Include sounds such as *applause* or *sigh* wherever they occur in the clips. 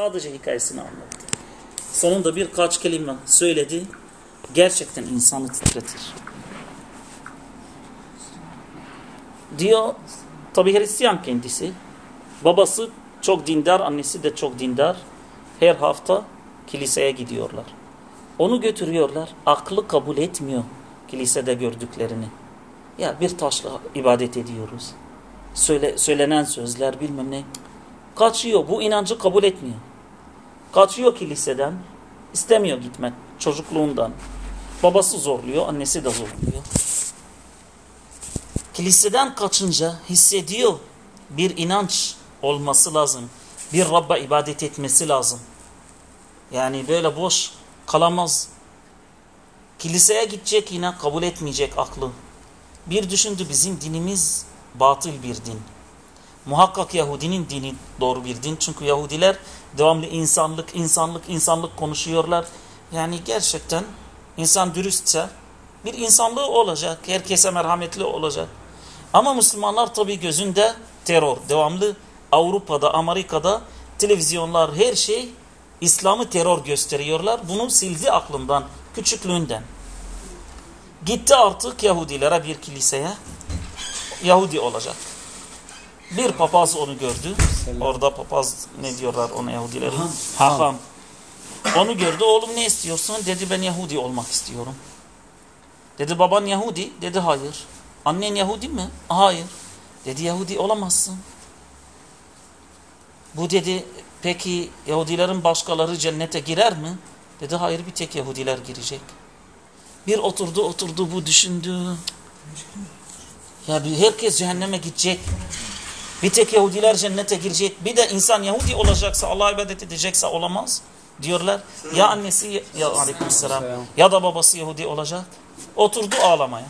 Sadece hikayesini anlattı. Sonunda birkaç kelime söyledi. Gerçekten insanı titretir. Diyor, tabi Hristiyan kendisi. Babası çok dindar, annesi de çok dindar. Her hafta kiliseye gidiyorlar. Onu götürüyorlar. Aklı kabul etmiyor kilisede gördüklerini. Ya bir taşla ibadet ediyoruz. Söyle, söylenen sözler bilmem ne. Kaçıyor. Bu inancı kabul etmiyor. Kaçıyor kiliseden. istemiyor gitmek çocukluğundan. Babası zorluyor, annesi de zorluyor. Kiliseden kaçınca hissediyor bir inanç olması lazım. Bir Rabb'a ibadet etmesi lazım. Yani böyle boş kalamaz. Kiliseye gidecek yine kabul etmeyecek aklı. Bir düşündü bizim dinimiz batıl bir din. Muhakkak Yahudinin dini doğru bir din. Çünkü Yahudiler devamlı insanlık, insanlık, insanlık konuşuyorlar. Yani gerçekten insan dürüstse bir insanlığı olacak. Herkese merhametli olacak. Ama Müslümanlar tabii gözünde terör. Devamlı Avrupa'da, Amerika'da televizyonlar her şey İslam'ı terör gösteriyorlar. Bunu sildi aklından, küçüklüğünden. Gitti artık Yahudilere bir kiliseye. Yahudi olacak. Bir papaz onu gördü. Selam. Orada papaz ne diyorlar ona Yahudilerin? Haham. Onu gördü. Oğlum ne istiyorsun? Dedi ben Yahudi olmak istiyorum. Dedi baban Yahudi. Dedi hayır. Annen Yahudi mi? Hayır. Dedi Yahudi olamazsın. Bu dedi peki Yahudilerin başkaları cennete girer mi? Dedi hayır bir tek Yahudiler girecek. Bir oturdu oturdu bu düşündü. Ya bir herkes cehenneme gidecek. Bir tek Yahudiler cennete girecek. Bir de insan Yahudi olacaksa, Allah'a ibadet edecekse olamaz diyorlar. Ya annesi ya aleykümselam ya da babası Yahudi olacak. Oturdu ağlamaya.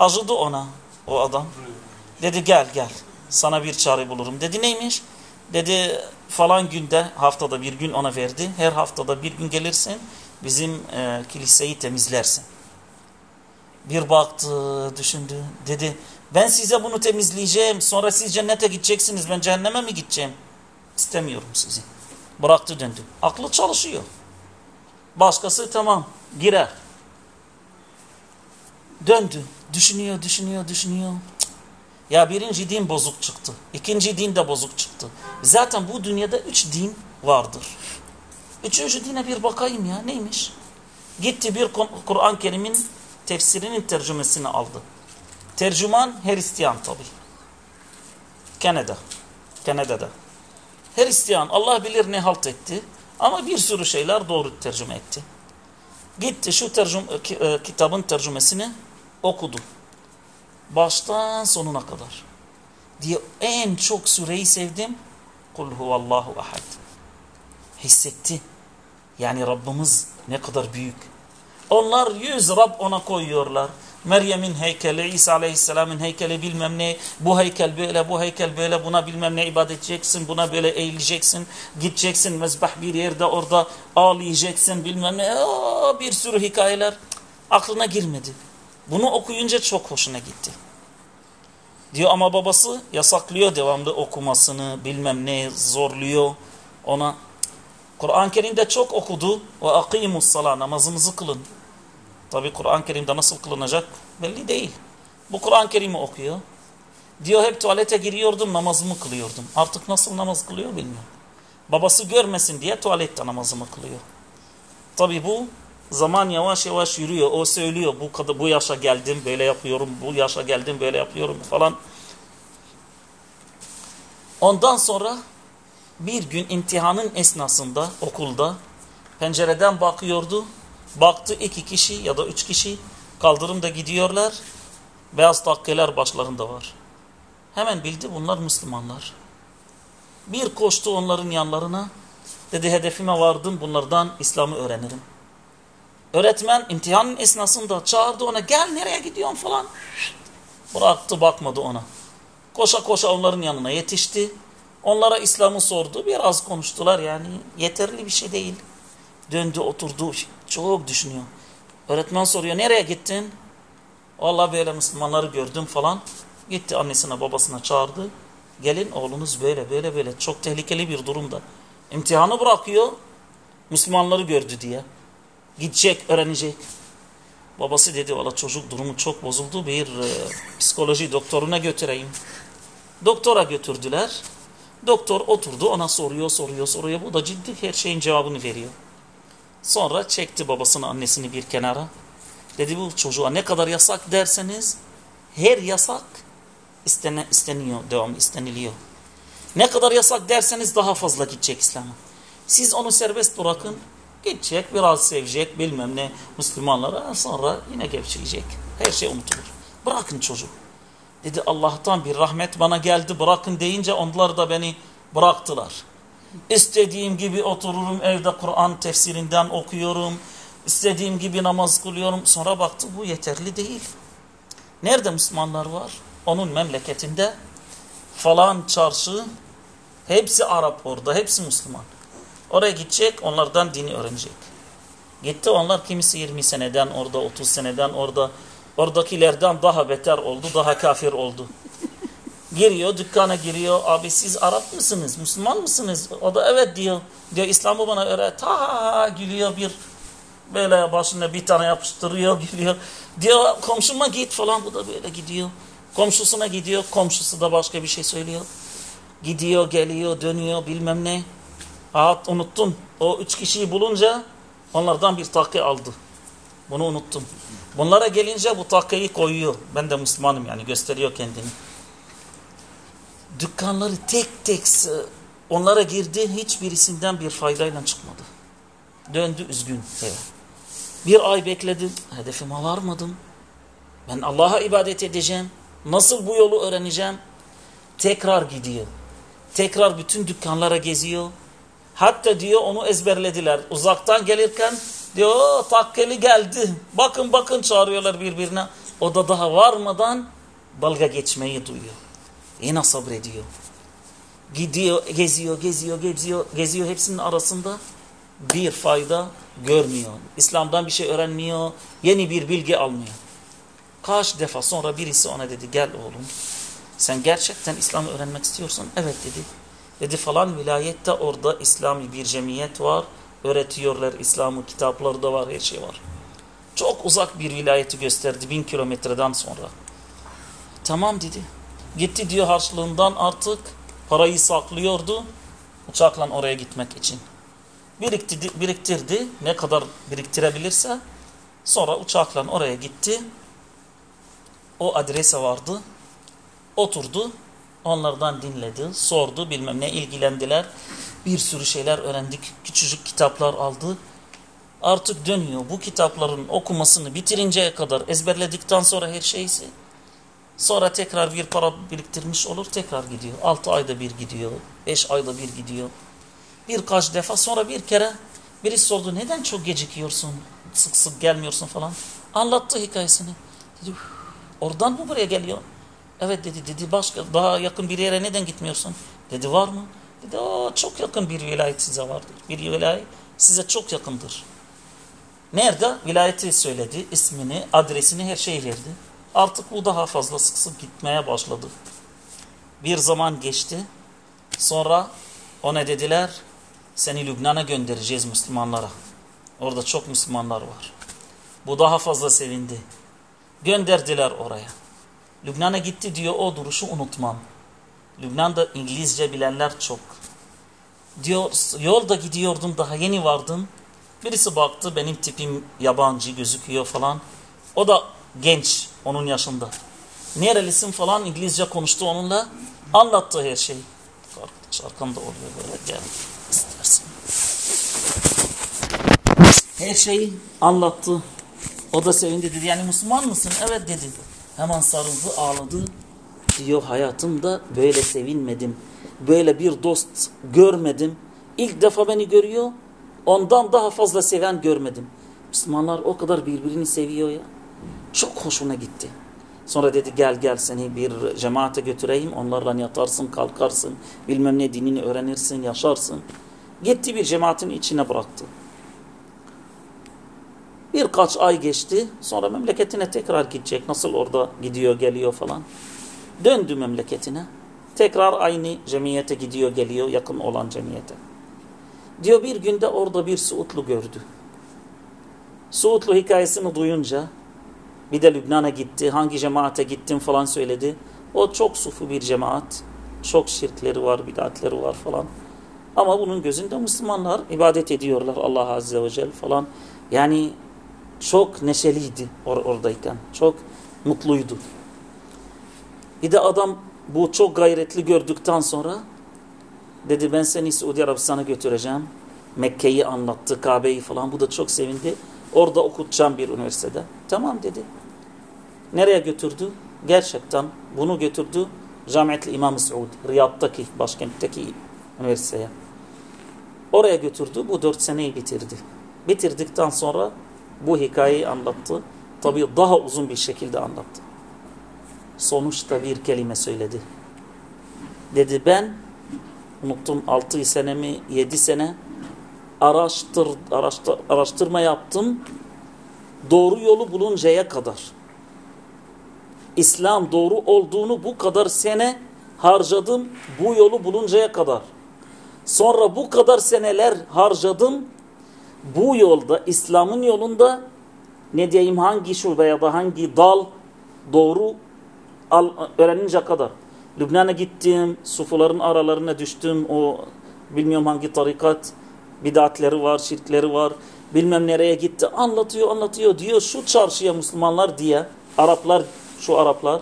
Acıdı ona o adam. Dedi gel gel sana bir çare bulurum. Dedi neymiş? Dedi falan günde haftada bir gün ona verdi. Her haftada bir gün gelirsin bizim e, kiliseyi temizlersin. Bir baktı düşündü dedi ben size bunu temizleyeceğim sonra siz cennete gideceksiniz ben cehenneme mi gideceğim? İstemiyorum sizi. Bıraktı döndü. Aklı çalışıyor. Başkası tamam girer. Döndü. Düşünüyor, düşünüyor, düşünüyor. Ya birinci din bozuk çıktı. İkinci din de bozuk çıktı. Zaten bu dünyada üç din vardır. Üçüncü dine bir bakayım ya neymiş? Gitti bir Kur'an-ı Kerim'in tefsirinin tercümesini aldı. Tercüman Hristiyan tabi. Kanada. Kanada'da. Hristiyan Allah bilir ne halt etti. Ama bir sürü şeyler doğru tercüme etti. Gitti şu tercüm, kitabın tercümesini okudu. Baştan sonuna kadar. Diye en çok süreyi sevdim. Kul huvallahu ahad. Hissetti. Yani Rabbimiz ne kadar büyük. Onlar yüz Rab ona koyuyorlar. Meryem'in heykeli, İsa Aleyhisselam'ın heykeli bilmem ne, bu heykel böyle, bu heykel böyle, buna bilmem ne ibadet edeceksin, buna böyle eğileceksin, gideceksin mezbah bir yerde orada ağlayacaksın bilmem ne, Aa, bir sürü hikayeler aklına girmedi. Bunu okuyunca çok hoşuna gitti. Diyor ama babası yasaklıyor devamlı okumasını, bilmem ne zorluyor ona. Kur'an-ı Kerim'de çok okudu. Ve akimus sala namazınızı kılın. Tabi Kur'an-ı Kerim'de nasıl kılınacak belli değil. Bu Kur'an-ı Kerim'i okuyor. Diyor hep tuvalete giriyordum namazımı kılıyordum. Artık nasıl namaz kılıyor bilmiyorum. Babası görmesin diye tuvalette namazımı kılıyor. Tabi bu zaman yavaş yavaş yürüyor. O söylüyor bu kadar bu yaşa geldim böyle yapıyorum. Bu yaşa geldim böyle yapıyorum falan. Ondan sonra bir gün imtihanın esnasında okulda pencereden bakıyordu. Baktı iki kişi ya da üç kişi kaldırımda gidiyorlar. Beyaz takkeler başlarında var. Hemen bildi bunlar Müslümanlar. Bir koştu onların yanlarına. Dedi hedefime vardım bunlardan İslam'ı öğrenirim. Öğretmen imtihanın esnasında çağırdı ona gel nereye gidiyorsun falan. Bıraktı bakmadı ona. Koşa koşa onların yanına yetişti. Onlara İslam'ı sordu. Biraz konuştular yani yeterli bir şey değil. Döndü oturdu çok düşünüyor. Öğretmen soruyor nereye gittin? Vallahi böyle Müslümanları gördüm falan. Gitti annesine babasına çağırdı. Gelin oğlunuz böyle böyle böyle çok tehlikeli bir durumda. İmtihanı bırakıyor. Müslümanları gördü diye. Gidecek, öğrenecek. Babası dedi valla çocuk durumu çok bozuldu. Bir e, psikoloji doktoruna götüreyim. Doktora götürdüler. Doktor oturdu ona soruyor soruyor soruyor. Bu da ciddi her şeyin cevabını veriyor. Sonra çekti babasını annesini bir kenara. Dedi bu çocuğa ne kadar yasak derseniz her yasak istene, isteniyor, devam isteniliyor. Ne kadar yasak derseniz daha fazla gidecek İslam'a. Siz onu serbest bırakın. Gidecek, biraz sevecek, bilmem ne Müslümanlara. Sonra yine gevşeyecek. Her şey unutulur. Bırakın çocuğu. Dedi Allah'tan bir rahmet bana geldi bırakın deyince onlar da beni bıraktılar. İstediğim gibi otururum evde Kur'an tefsirinden okuyorum. İstediğim gibi namaz kılıyorum. Sonra baktı bu yeterli değil. Nerede Müslümanlar var? Onun memleketinde falan çarşı hepsi Arap orada, hepsi Müslüman. Oraya gidecek, onlardan dini öğrenecek. Gitti onlar kimisi 20 seneden orada, 30 seneden orada. Oradakilerden daha beter oldu, daha kafir oldu. Giriyor, dükkana giriyor. Abi siz Arap mısınız, Müslüman mısınız? O da evet diyor. Diyor İslam'ı bana öğret. Ha gülüyor bir böyle başına bir tane yapıştırıyor *laughs* gülüyor. Diyor komşuma git falan bu da böyle gidiyor. Komşusuna gidiyor, komşusu da başka bir şey söylüyor. Gidiyor, geliyor, dönüyor bilmem ne. Aa, unuttum. O üç kişiyi bulunca onlardan bir takke aldı. Bunu unuttum. Bunlara gelince bu takkeyi koyuyor. Ben de Müslümanım yani gösteriyor kendini. Dükkanları tek tek onlara girdi. Hiçbirisinden bir faydayla çıkmadı. Döndü üzgün eve. Bir ay bekledim. Hedefime varmadım. Ben Allah'a ibadet edeceğim. Nasıl bu yolu öğreneceğim? Tekrar gidiyor. Tekrar bütün dükkanlara geziyor. Hatta diyor onu ezberlediler. Uzaktan gelirken diyor takkeli geldi. Bakın bakın çağırıyorlar birbirine. O da daha varmadan balga geçmeyi duyuyor. Yine sabrediyor. Gidiyor, geziyor, geziyor, geziyor, geziyor hepsinin arasında bir fayda görmüyor. İslam'dan bir şey öğrenmiyor, yeni bir bilgi almıyor. Kaç defa sonra birisi ona dedi gel oğlum sen gerçekten İslam'ı öğrenmek istiyorsan evet dedi. Dedi falan vilayette orada İslami bir cemiyet var. Öğretiyorlar İslam'ı kitapları da var her şey var. Çok uzak bir vilayeti gösterdi bin kilometreden sonra. Tamam dedi. Gitti diyor harçlığından artık parayı saklıyordu. Uçakla oraya gitmek için. Biriktirdi, biriktirdi ne kadar biriktirebilirse. Sonra uçakla oraya gitti. O adrese vardı. Oturdu. Onlardan dinledi. Sordu. Bilmem ne ilgilendiler. Bir sürü şeyler öğrendik. Küçücük kitaplar aldı. Artık dönüyor. Bu kitapların okumasını bitirinceye kadar ezberledikten sonra her şeysi. Sonra tekrar bir para biriktirmiş olur. Tekrar gidiyor. Altı ayda bir gidiyor. Beş ayda bir gidiyor. Birkaç defa sonra bir kere birisi sordu. Neden çok gecikiyorsun? Sık sık gelmiyorsun falan. Anlattı hikayesini. Dedi Oradan mı buraya geliyor? Evet dedi. Dedi başka daha yakın bir yere neden gitmiyorsun? Dedi var mı? Dedi o çok yakın bir vilayet size vardır. Bir vilayet size çok yakındır. Nerede? Vilayeti söyledi. ismini, adresini her şeyi verdi. Artık bu daha fazla sık sık gitmeye başladı. Bir zaman geçti. Sonra ona dediler seni Lübnan'a göndereceğiz Müslümanlara. Orada çok Müslümanlar var. Bu daha fazla sevindi. Gönderdiler oraya. Lübnan'a gitti diyor o duruşu unutmam. Lübnan'da İngilizce bilenler çok. Diyor yolda gidiyordum daha yeni vardım. Birisi baktı benim tipim yabancı gözüküyor falan. O da genç onun yaşında. Nerelisin falan İngilizce konuştu onunla. Anlattı her şeyi. Arkadaş arkamda oluyor böyle gel istersin. Her şeyi anlattı. O da sevindi dedi. Yani Müslüman mısın? Evet dedi. Hemen sarıldı ağladı. Diyor hayatımda böyle sevinmedim. Böyle bir dost görmedim. İlk defa beni görüyor. Ondan daha fazla seven görmedim. Müslümanlar o kadar birbirini seviyor ya. Çok hoşuna gitti. Sonra dedi gel gel seni bir cemaate götüreyim. Onlarla yatarsın, kalkarsın. Bilmem ne dinini öğrenirsin, yaşarsın. Gitti bir cemaatin içine bıraktı. Birkaç ay geçti. Sonra memleketine tekrar gidecek. Nasıl orada gidiyor geliyor falan. Döndü memleketine. Tekrar aynı cemiyete gidiyor geliyor yakın olan cemiyete. Diyor bir günde orada bir Suudlu gördü. Suudlu hikayesini duyunca bir de Lübnan'a gitti, hangi cemaate gittim falan söyledi. O çok sufu bir cemaat. Çok şirkleri var, bidatleri var falan. Ama bunun gözünde Müslümanlar ibadet ediyorlar Allah Azze ve Celle falan. Yani çok neşeliydi or oradayken. Çok mutluydu. Bir de adam bu çok gayretli gördükten sonra dedi ben seni Suudi Arabistan'a götüreceğim. Mekke'yi anlattı, Kabe'yi falan. Bu da çok sevindi. Orada okutacağım bir üniversitede. Tamam dedi. Nereye götürdü? Gerçekten bunu götürdü Camiat İmam-ı Suud, Riyad'daki, başkentteki üniversiteye. Oraya götürdü, bu dört seneyi bitirdi. Bitirdikten sonra bu hikayeyi anlattı. Tabii daha uzun bir şekilde anlattı. Sonuçta bir kelime söyledi. Dedi ben, unuttum 6 sene 7 sene araştır, araştır, araştırma yaptım. Doğru yolu buluncaya kadar. İslam doğru olduğunu bu kadar sene harcadım bu yolu buluncaya kadar. Sonra bu kadar seneler harcadım bu yolda İslam'ın yolunda ne diyeyim hangi şube ya da hangi dal doğru al, öğrenince kadar. Lübnan'a gittim, sufuların aralarına düştüm. O bilmiyorum hangi tarikat bidatleri var, şirkleri var. Bilmem nereye gitti. Anlatıyor, anlatıyor. Diyor şu çarşıya Müslümanlar diye. Araplar, şu Araplar.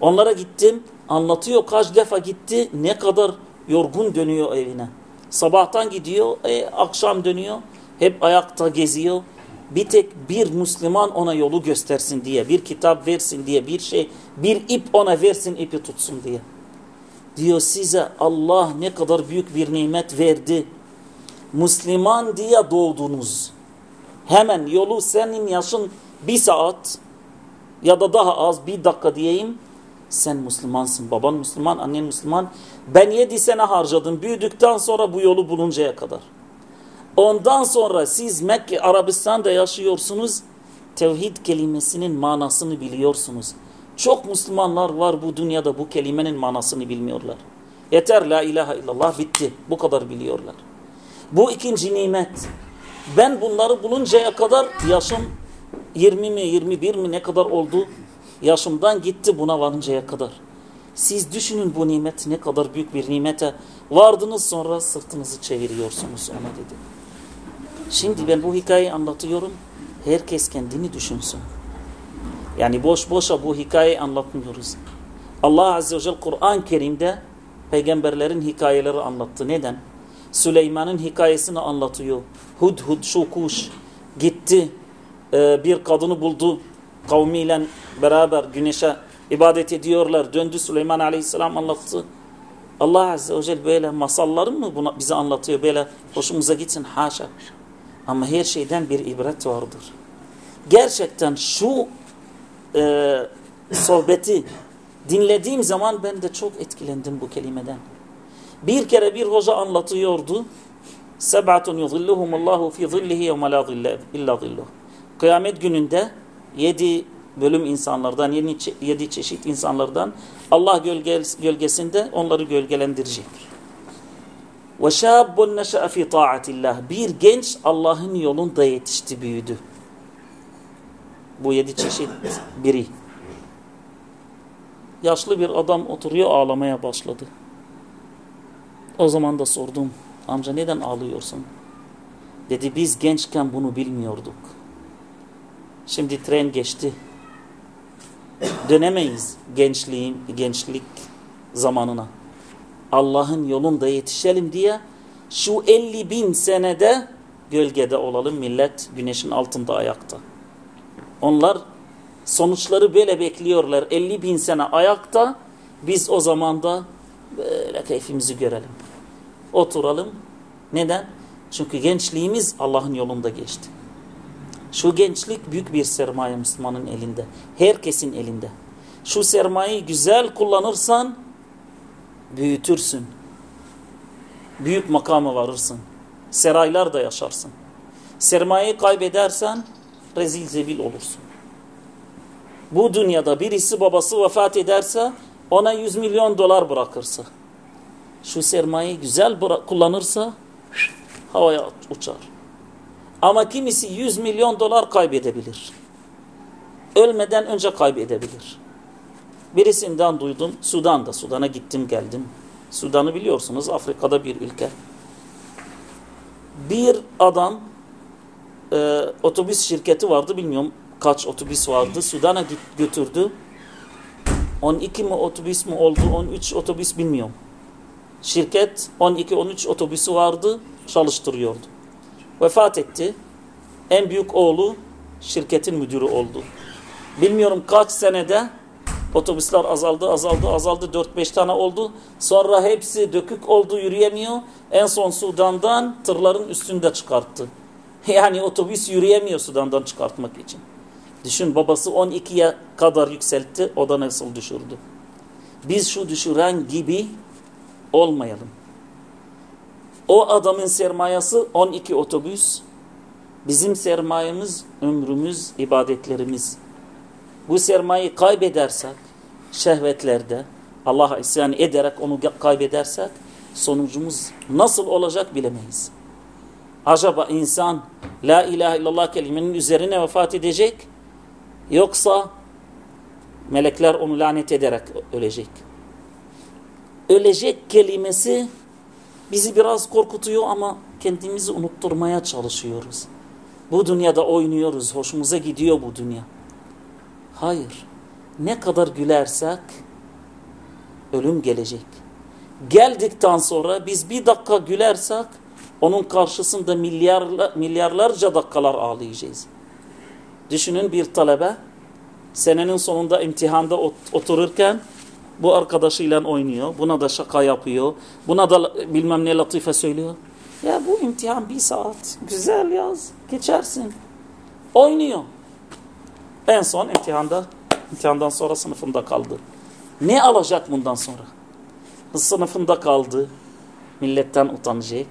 Onlara gittim. Anlatıyor kaç defa gitti. Ne kadar yorgun dönüyor evine. Sabahtan gidiyor, e, akşam dönüyor. Hep ayakta geziyor. Bir tek bir Müslüman ona yolu göstersin diye, bir kitap versin diye, bir şey, bir ip ona versin, ipi tutsun diye. Diyor size Allah ne kadar büyük bir nimet verdi. Müslüman diye doğdunuz. Hemen yolu senin yaşın bir saat ya da daha az bir dakika diyeyim. Sen Müslümansın, baban Müslüman, annen Müslüman. Ben yedi sene harcadım büyüdükten sonra bu yolu buluncaya kadar. Ondan sonra siz Mekke, Arabistan'da yaşıyorsunuz. Tevhid kelimesinin manasını biliyorsunuz. Çok Müslümanlar var bu dünyada bu kelimenin manasını bilmiyorlar. Yeter la ilahe illallah bitti. Bu kadar biliyorlar. Bu ikinci nimet. Ben bunları buluncaya kadar yaşım 20 mi 21 mi ne kadar oldu? Yaşımdan gitti buna varıncaya kadar. Siz düşünün bu nimet ne kadar büyük bir nimete vardınız sonra sırtınızı çeviriyorsunuz ona dedi. Şimdi ben bu hikayeyi anlatıyorum. Herkes kendini düşünsün. Yani boş boşa bu hikayeyi anlatmıyoruz. Allah Azze ve Celle Kur'an-ı Kerim'de peygamberlerin hikayeleri anlattı. Neden? Süleyman'ın hikayesini anlatıyor. Hudhud şu kuş gitti e, bir kadını buldu kavmiyle beraber güneşe ibadet ediyorlar. Döndü Süleyman Aleyhisselam anlattı. Allah Azze ve Celle böyle masalları mı buna, bize anlatıyor? Böyle hoşumuza gitsin haşa. Ama her şeyden bir ibret vardır. Gerçekten şu e, sohbeti dinlediğim zaman ben de çok etkilendim bu kelimeden. Bir kere bir hoca anlatıyordu. Seb'atun yuzilluhumullahu fi zillihi yevme la zille illa zilluh. Kıyamet gününde yedi bölüm insanlardan, yedi, çeşit insanlardan Allah gölgesinde onları gölgelendirecek. Ve şâbbun neşe'e fî ta'atillah. Bir genç Allah'ın yolunda yetişti, büyüdü. Bu yedi çeşit biri. Yaşlı bir adam oturuyor ağlamaya başladı. O zaman da sordum. Amca neden ağlıyorsun? Dedi biz gençken bunu bilmiyorduk. Şimdi tren geçti. Dönemeyiz gençliğin, gençlik zamanına. Allah'ın yolunda yetişelim diye şu 50 bin senede gölgede olalım millet güneşin altında ayakta. Onlar sonuçları böyle bekliyorlar. 50 bin sene ayakta biz o zaman da böyle keyfimizi görelim. Oturalım. Neden? Çünkü gençliğimiz Allah'ın yolunda geçti. Şu gençlik büyük bir sermaye Müslümanın elinde. Herkesin elinde. Şu sermayeyi güzel kullanırsan büyütürsün. Büyük makama varırsın. Seraylar yaşarsın. Sermayeyi kaybedersen rezil zebil olursun. Bu dünyada birisi babası vefat ederse ona 100 milyon dolar bırakırsa şu sermayeyi güzel kullanırsa havaya uçar. Ama kimisi 100 milyon dolar kaybedebilir. Ölmeden önce kaybedebilir. Birisinden duydum. Sudan'da. Sudan'a gittim geldim. Sudan'ı biliyorsunuz Afrika'da bir ülke. Bir adam e, otobüs şirketi vardı bilmiyorum kaç otobüs vardı. Sudan'a götürdü. 12 mi otobüs mü oldu 13 otobüs bilmiyorum. Şirket 12-13 otobüsü vardı çalıştırıyordu. Vefat etti. En büyük oğlu şirketin müdürü oldu. Bilmiyorum kaç senede otobüsler azaldı, azaldı, azaldı. 4-5 tane oldu. Sonra hepsi dökük oldu, yürüyemiyor. En son Sudan'dan tırların üstünde çıkarttı. *laughs* Yani otobüs yürüyemiyor Sudan'dan çıkartmak için. Düşün babası 12'ye kadar yükseltti. O da nasıl düşürdü. Biz şu düşüren gibi olmayalım. O adamın sermayesi 12 otobüs. Bizim sermayemiz, ömrümüz, ibadetlerimiz. Bu sermayeyi kaybedersek, şehvetlerde, Allah'a isyan ederek onu kaybedersek, sonucumuz nasıl olacak bilemeyiz. Acaba insan La ilahe illallah kelimenin üzerine vefat edecek, yoksa melekler onu lanet ederek ölecek. Ölecek kelimesi bizi biraz korkutuyor ama kendimizi unutturmaya çalışıyoruz. Bu dünyada oynuyoruz, hoşumuza gidiyor bu dünya. Hayır. Ne kadar gülersek ölüm gelecek. Geldikten sonra biz bir dakika gülersek onun karşısında milyarla, milyarlarca dakikalar ağlayacağız. Düşünün bir talebe senenin sonunda imtihanda otururken bu arkadaşıyla oynuyor. Buna da şaka yapıyor. Buna da bilmem ne latife söylüyor. Ya bu imtihan bir saat. Güzel yaz. Geçersin. Oynuyor. En son imtihanda, imtihandan sonra sınıfında kaldı. Ne alacak bundan sonra? Sınıfında kaldı. Milletten utanacak.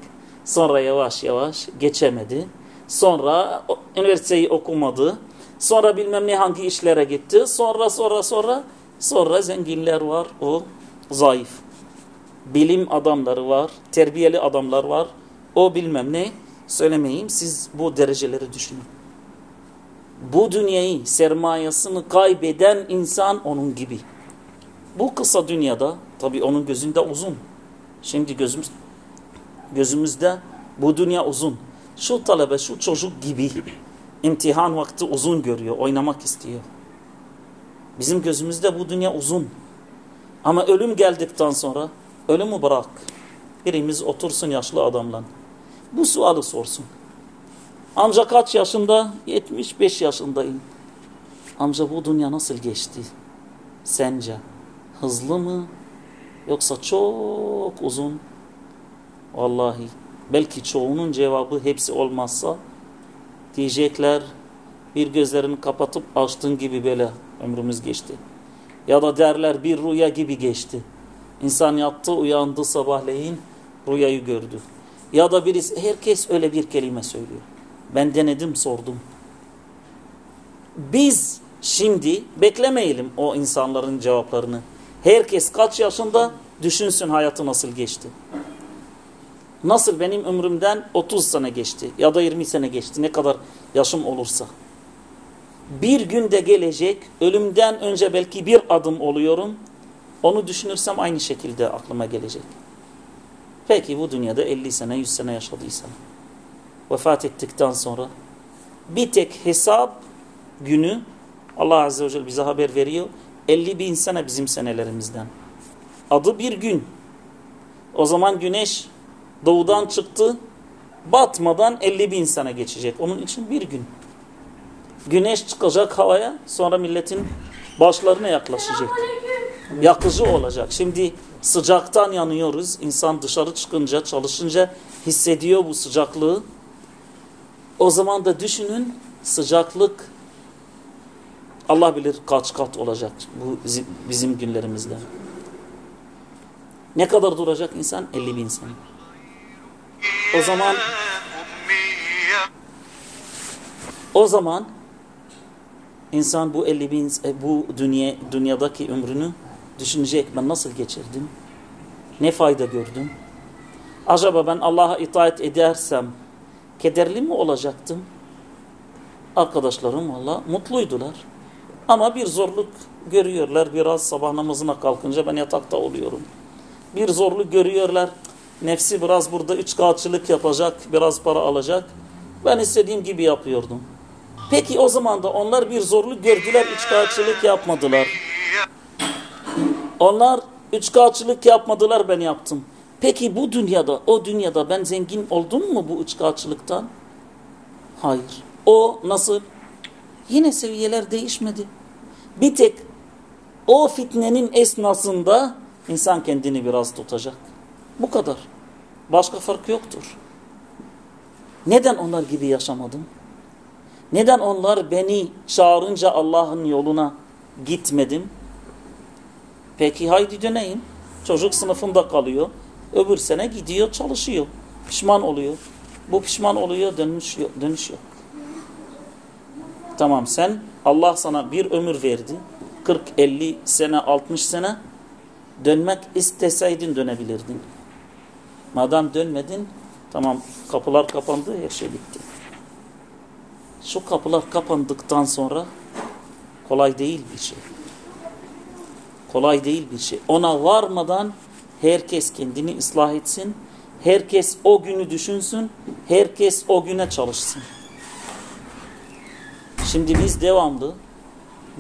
Sonra yavaş yavaş geçemedi. Sonra üniversiteyi okumadı. Sonra bilmem ne hangi işlere gitti. Sonra sonra sonra sonra zenginler var. O zayıf. Bilim adamları var. Terbiyeli adamlar var. O bilmem ne. Söylemeyeyim. Siz bu dereceleri düşünün. Bu dünyayı, sermayesini kaybeden insan onun gibi. Bu kısa dünyada, tabi onun gözünde uzun. Şimdi gözümüz, gözümüzde bu dünya uzun. Şu talebe, şu çocuk gibi imtihan vakti uzun görüyor, oynamak istiyor. Bizim gözümüzde bu dünya uzun. Ama ölüm geldikten sonra ölümü bırak. Birimiz otursun yaşlı adamla. Bu sualı sorsun. Amca kaç yaşında? 75 yaşındayım. Amca bu dünya nasıl geçti? Sence hızlı mı? Yoksa çok uzun? Vallahi belki çoğunun cevabı hepsi olmazsa diyecekler bir gözlerini kapatıp açtığın gibi böyle ömrümüz geçti. Ya da derler bir rüya gibi geçti. İnsan yattı uyandı sabahleyin rüyayı gördü. Ya da birisi herkes öyle bir kelime söylüyor. Ben denedim sordum. Biz şimdi beklemeyelim o insanların cevaplarını. Herkes kaç yaşında düşünsün hayatı nasıl geçti. Nasıl benim ömrümden 30 sene geçti ya da 20 sene geçti ne kadar yaşım olursa. Bir günde gelecek ölümden önce belki bir adım oluyorum. Onu düşünürsem aynı şekilde aklıma gelecek. Peki bu dünyada 50 sene 100 sene yaşadıysam vefat ettikten sonra bir tek hesap günü Allah Azze ve Celle bize haber veriyor. 50 bin sene bizim senelerimizden. Adı bir gün. O zaman güneş doğudan çıktı. Batmadan 50 bin sene geçecek. Onun için bir gün. Güneş çıkacak havaya sonra milletin başlarına yaklaşacak. Yakıcı olacak. Şimdi sıcaktan yanıyoruz. İnsan dışarı çıkınca, çalışınca hissediyor bu sıcaklığı. O zaman da düşünün sıcaklık Allah bilir kaç kat olacak bu bizim günlerimizde. Ne kadar duracak insan? 50 bin sene. O zaman o zaman insan bu 50 bin e, bu dünya dünyadaki ömrünü düşünecek ben nasıl geçirdim? Ne fayda gördüm? Acaba ben Allah'a itaat edersem kederli mi olacaktım? Arkadaşlarım valla mutluydular. Ama bir zorluk görüyorlar. Biraz sabah namazına kalkınca ben yatakta oluyorum. Bir zorluk görüyorlar. Nefsi biraz burada üç kağıtçılık yapacak, biraz para alacak. Ben istediğim gibi yapıyordum. Peki o zaman da onlar bir zorluk gördüler, üç kağıtçılık yapmadılar. Onlar üç kağıtçılık yapmadılar, ben yaptım. Peki bu dünyada, o dünyada ben zengin oldum mu bu üç kağıtçılıktan? Hayır. O nasıl? Yine seviyeler değişmedi. Bir tek o fitnenin esnasında insan kendini biraz tutacak. Bu kadar. Başka fark yoktur. Neden onlar gibi yaşamadım? Neden onlar beni çağırınca Allah'ın yoluna gitmedim? Peki haydi döneyim. Çocuk sınıfında kalıyor. Öbür sene gidiyor çalışıyor. Pişman oluyor. Bu pişman oluyor dönüş yok. Dönüş yok. Tamam sen Allah sana bir ömür verdi. 40, 50 sene, 60 sene dönmek isteseydin dönebilirdin. Madem dönmedin tamam kapılar kapandı her şey bitti. Şu kapılar kapandıktan sonra kolay değil bir şey. Kolay değil bir şey. Ona varmadan herkes kendini ıslah etsin. Herkes o günü düşünsün. Herkes o güne çalışsın. Şimdi biz devamlı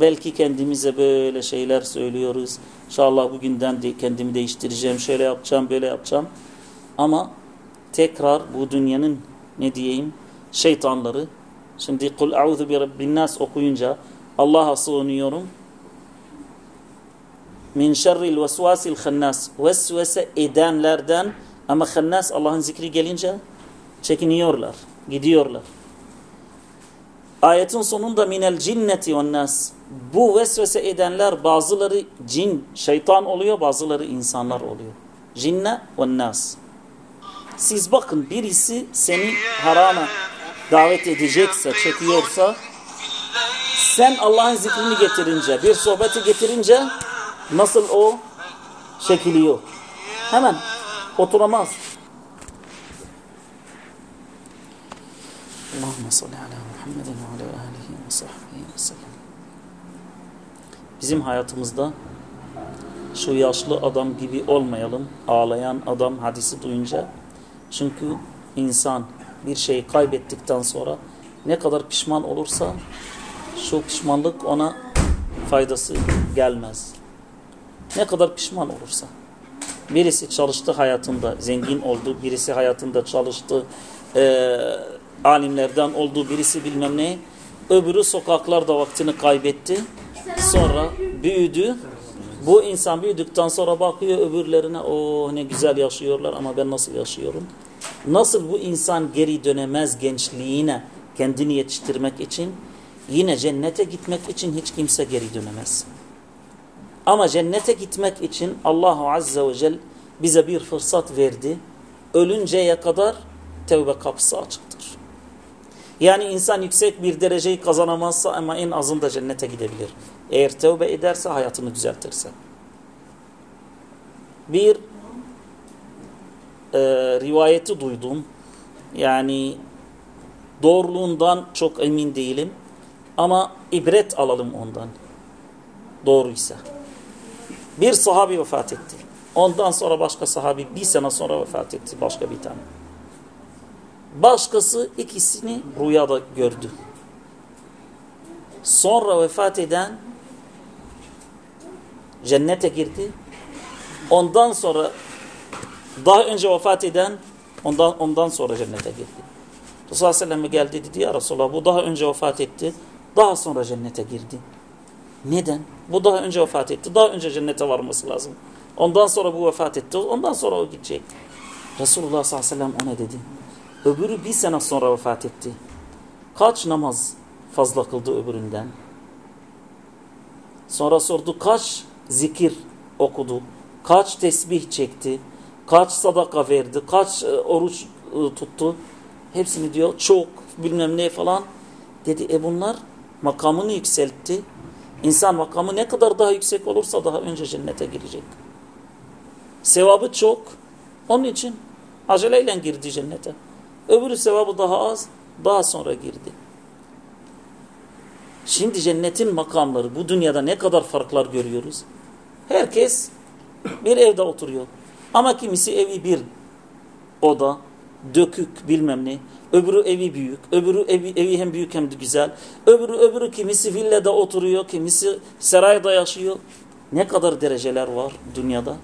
belki kendimize böyle şeyler söylüyoruz. İnşallah bugünden de kendimi değiştireceğim, şöyle yapacağım, böyle yapacağım. Ama tekrar bu dünyanın ne diyeyim şeytanları şimdi kul a'udhu bi rabbin nas okuyunca Allah'a sığınıyorum. Min şerril vesvasil hannas vesvese edenlerden ama hannas Allah'ın zikri gelince çekiniyorlar, gidiyorlar. Ayetin sonunda minel cinneti ve nas. Bu vesvese edenler bazıları cin, şeytan oluyor, bazıları insanlar oluyor. Cinne ve nas. Siz bakın birisi seni harama davet edecekse, çekiyorsa sen Allah'ın zikrini getirince, bir sohbeti getirince nasıl o çekiliyor? Hemen oturamaz. Allahümme salli ala Muhammedin ve ala alihi ve sahbihi ve sellem. Bizim hayatımızda şu yaşlı adam gibi olmayalım. Ağlayan adam hadisi duyunca. Çünkü insan bir şeyi kaybettikten sonra ne kadar pişman olursa şu pişmanlık ona faydası gelmez. Ne kadar pişman olursa. Birisi çalıştı hayatında, zengin oldu. Birisi hayatında çalıştı, e, alimlerden oldu. Birisi bilmem ne. Öbürü sokaklarda vaktini kaybetti. Sonra büyüdü. Bu insan büyüdükten sonra bakıyor öbürlerine o ne güzel yaşıyorlar ama ben nasıl yaşıyorum? Nasıl bu insan geri dönemez gençliğine kendini yetiştirmek için? Yine cennete gitmek için hiç kimse geri dönemez. Ama cennete gitmek için Allahu Azze ve Celle bize bir fırsat verdi. Ölünceye kadar tevbe kapısı açıktır. Yani insan yüksek bir dereceyi kazanamazsa ama en azında cennete gidebilir. Eğer tevbe ederse hayatını düzeltirse. Bir e, rivayeti duydum. Yani doğruluğundan çok emin değilim. Ama ibret alalım ondan. Doğruysa. Bir sahabi vefat etti. Ondan sonra başka sahabi bir sene sonra vefat etti. Başka bir tane. Başkası ikisini rüyada gördü. Sonra vefat eden cennete girdi. Ondan sonra daha önce vefat eden ondan ondan sonra cennete girdi. Resulullah Aleyhisselam'a geldi dedi ya Resulallah bu daha önce vefat etti. Daha sonra cennete girdi. Neden? Bu daha önce vefat etti. Daha önce cennete varması lazım. Ondan sonra bu vefat etti. Ondan sonra o gidecek. Resulullah sallallahu aleyhi ve sellem ona dedi. Öbürü bir sene sonra vefat etti. Kaç namaz fazla kıldı öbüründen? Sonra sordu kaç zikir okudu? Kaç tesbih çekti? Kaç sadaka verdi? Kaç e, oruç e, tuttu? Hepsini diyor çok bilmem ne falan. Dedi e bunlar makamını yükseltti. İnsan makamı ne kadar daha yüksek olursa daha önce cennete girecek. Sevabı çok. Onun için Aceleyle girdi cennete. Öbürü sevabı daha az, daha sonra girdi. Şimdi cennetin makamları bu dünyada ne kadar farklar görüyoruz. Herkes bir evde oturuyor. Ama kimisi evi bir oda, dökük bilmem ne. Öbürü evi büyük, öbürü evi, evi hem büyük hem de güzel. Öbürü öbürü kimisi villada oturuyor, kimisi sarayda yaşıyor. Ne kadar dereceler var dünyada.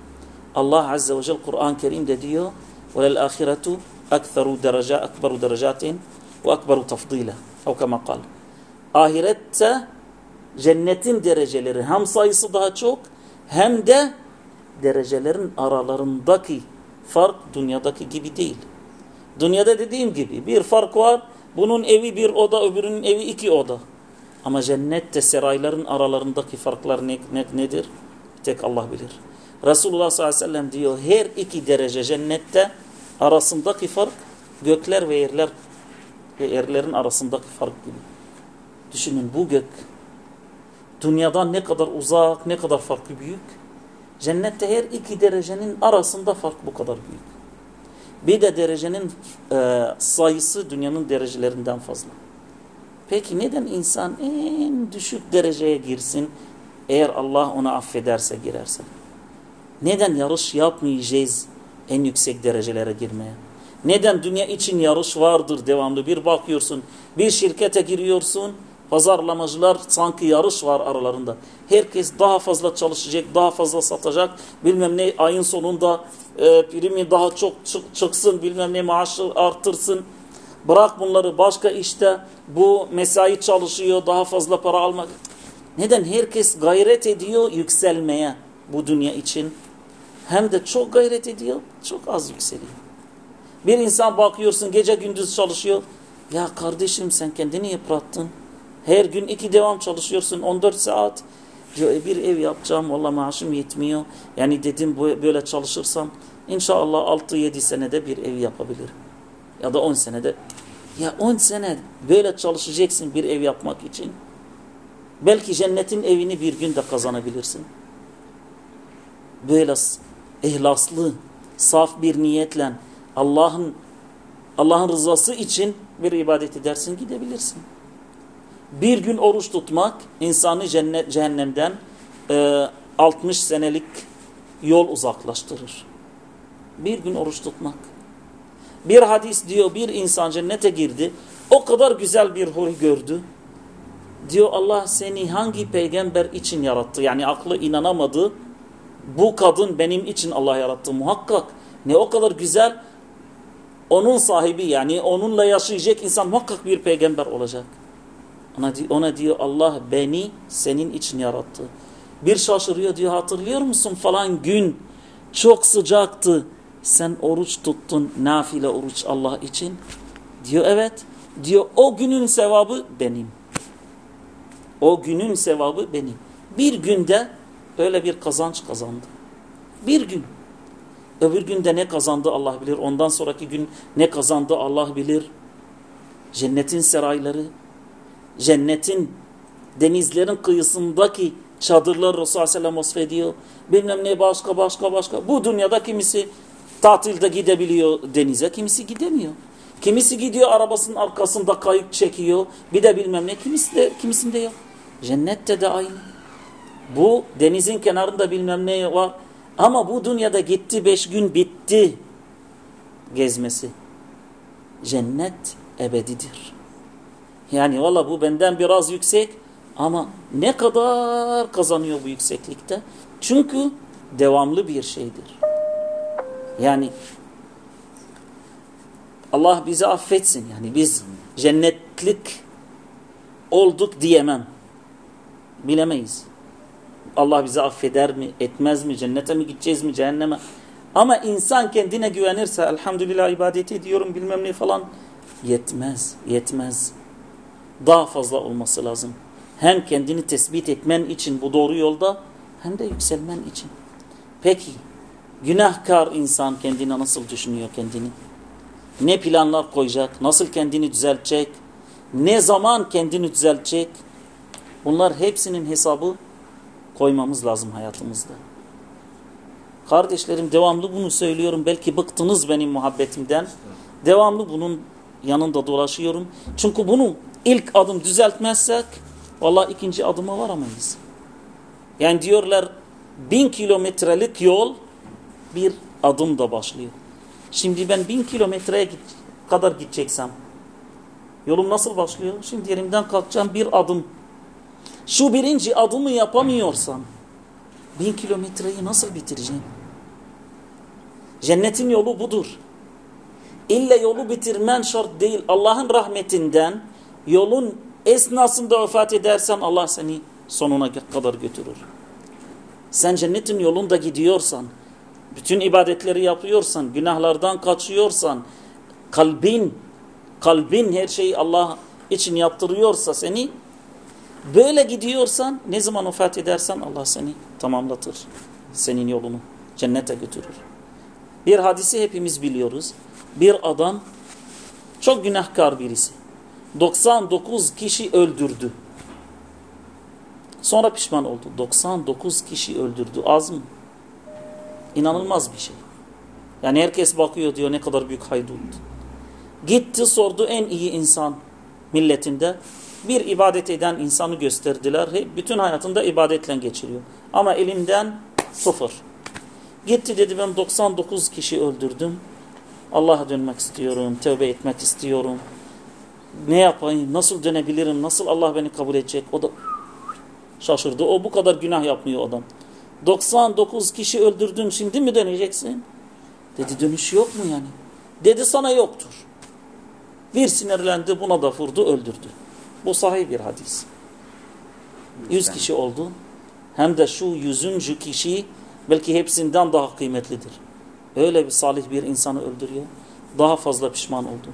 Allah Azze ve Celle Kur'an-ı Kerim'de diyor وَلَلْ آخِرَةُ أَكْثَرُ دَرَجَا أَكْبَرُ دَرَجَاتٍ وَأَكْبَرُ تَفْضِيلًا اَوْ كَمَا قَالْ Ahirette cennetin dereceleri hem sayısı daha çok hem de derecelerin aralarındaki fark dünyadaki gibi değil. Dünyada dediğim gibi bir fark var. Bunun evi bir oda, öbürünün evi iki oda. Ama cennette serayların aralarındaki farklar ne, ne, nedir? Tek Allah bilir. Resulullah sallallahu aleyhi ve sellem diyor her iki derece cennette arasındaki fark gökler ve yerler ve yerlerin arasındaki fark gibi. Düşünün bu gök dünyadan ne kadar uzak, ne kadar farklı büyük. Cennette her iki derecenin arasında fark bu kadar büyük. Bir de derecenin e, sayısı dünyanın derecelerinden fazla. Peki neden insan en düşük dereceye girsin eğer Allah onu affederse girerse? Neden yarış yapmayacağız en yüksek derecelere girmeye? Neden dünya için yarış vardır devamlı? Bir bakıyorsun bir şirkete giriyorsun pazarlamacılar sanki yarış var aralarında. Herkes daha fazla çalışacak, daha fazla satacak. Bilmem ne ayın sonunda e, primi daha çok çıksın, bilmem ne maaşı artırsın. Bırak bunları başka işte bu mesai çalışıyor, daha fazla para almak. Neden? Herkes gayret ediyor yükselmeye bu dünya için. Hem de çok gayret ediyor, çok az yükseliyor. Bir insan bakıyorsun gece gündüz çalışıyor. Ya kardeşim sen kendini yıprattın. Her gün iki devam çalışıyorsun 14 saat. Diyor e, bir ev yapacağım valla maaşım yetmiyor. Yani dedim böyle çalışırsam inşallah 6-7 senede bir ev yapabilirim. Ya da 10 senede. Ya 10 sene böyle çalışacaksın bir ev yapmak için. Belki cennetin evini bir günde kazanabilirsin. Böyle ihlaslı, saf bir niyetle Allah'ın Allah'ın rızası için bir ibadet edersin gidebilirsin. Bir gün oruç tutmak insanı cennet, cehennemden e, 60 senelik yol uzaklaştırır. Bir gün oruç tutmak. Bir hadis diyor bir insan cennete girdi. O kadar güzel bir huy gördü. Diyor Allah seni hangi peygamber için yarattı? Yani aklı inanamadı. Bu kadın benim için Allah yarattı. Muhakkak ne o kadar güzel. Onun sahibi yani onunla yaşayacak insan muhakkak bir peygamber olacak. Ona, ona diyor Allah beni senin için yarattı. Bir şaşırıyor diyor hatırlıyor musun falan gün çok sıcaktı. Sen oruç tuttun nafile oruç Allah için. Diyor evet. Diyor o günün sevabı benim. O günün sevabı benim. Bir günde öyle bir kazanç kazandı. Bir gün. Öbür günde ne kazandı Allah bilir. Ondan sonraki gün ne kazandı Allah bilir. Cennetin serayları, cennetin denizlerin kıyısındaki çadırlar Resulullah Aleyhisselam vasfediyor. Bilmem ne başka başka başka. Bu dünyada kimisi tatilde gidebiliyor denize, kimisi gidemiyor. Kimisi gidiyor arabasının arkasında kayık çekiyor. Bir de bilmem ne. Kimisi de, kimisinde yok. Cennette de aynı. Bu denizin kenarında bilmem ne var. Ama bu dünyada gitti beş gün bitti gezmesi. Cennet ebedidir. Yani valla bu benden biraz yüksek ama ne kadar kazanıyor bu yükseklikte? Çünkü devamlı bir şeydir. Yani Allah bizi affetsin. Yani biz cennetlik olduk diyemem. Bilemeyiz. Allah bizi affeder mi, etmez mi, cennete mi gideceğiz mi, cehenneme? Ama insan kendine güvenirse, elhamdülillah ibadet ediyorum bilmem ne falan, yetmez, yetmez daha fazla olması lazım. Hem kendini tespit etmen için bu doğru yolda hem de yükselmen için. Peki günahkar insan kendine nasıl düşünüyor kendini? Ne planlar koyacak? Nasıl kendini düzeltecek? Ne zaman kendini düzeltecek? Bunlar hepsinin hesabı koymamız lazım hayatımızda. Kardeşlerim devamlı bunu söylüyorum. Belki bıktınız benim muhabbetimden. Devamlı bunun yanında dolaşıyorum. Çünkü bunu ilk adım düzeltmezsek vallahi ikinci adıma varamayız. Yani diyorlar bin kilometrelik yol bir adımda başlıyor. Şimdi ben bin kilometreye kadar gideceksem yolum nasıl başlıyor? Şimdi yerimden kalkacağım bir adım. Şu birinci adımı yapamıyorsam bin kilometreyi nasıl bitireceğim? Cennetin yolu budur. İlle yolu bitirmen şart değil. Allah'ın rahmetinden yolun esnasında vefat edersen Allah seni sonuna kadar götürür. Sen cennetin yolunda gidiyorsan, bütün ibadetleri yapıyorsan, günahlardan kaçıyorsan, kalbin, kalbin her şeyi Allah için yaptırıyorsa seni, böyle gidiyorsan, ne zaman vefat edersen Allah seni tamamlatır. Senin yolunu cennete götürür. Bir hadisi hepimiz biliyoruz. Bir adam çok günahkar birisi. 99 kişi öldürdü. Sonra pişman oldu. 99 kişi öldürdü. Az mı? İnanılmaz bir şey. Yani herkes bakıyor diyor ne kadar büyük haydut. Gitti sordu en iyi insan milletinde. Bir ibadet eden insanı gösterdiler. Bütün hayatında ibadetle geçiriyor. Ama elimden sıfır. Gitti dedi ben 99 kişi öldürdüm. Allah'a dönmek istiyorum, tövbe etmek istiyorum. Ne yapayım, nasıl dönebilirim, nasıl Allah beni kabul edecek? O da şaşırdı. O bu kadar günah yapmıyor adam. 99 kişi öldürdün şimdi mi döneceksin? Dedi dönüş yok mu yani? Dedi sana yoktur. Bir sinirlendi buna da vurdu öldürdü. Bu sahih bir hadis. Yüz kişi oldu. Hem de şu yüzüncü kişi belki hepsinden daha kıymetlidir. Öyle bir salih bir insanı öldürüyor. Daha fazla pişman oldu.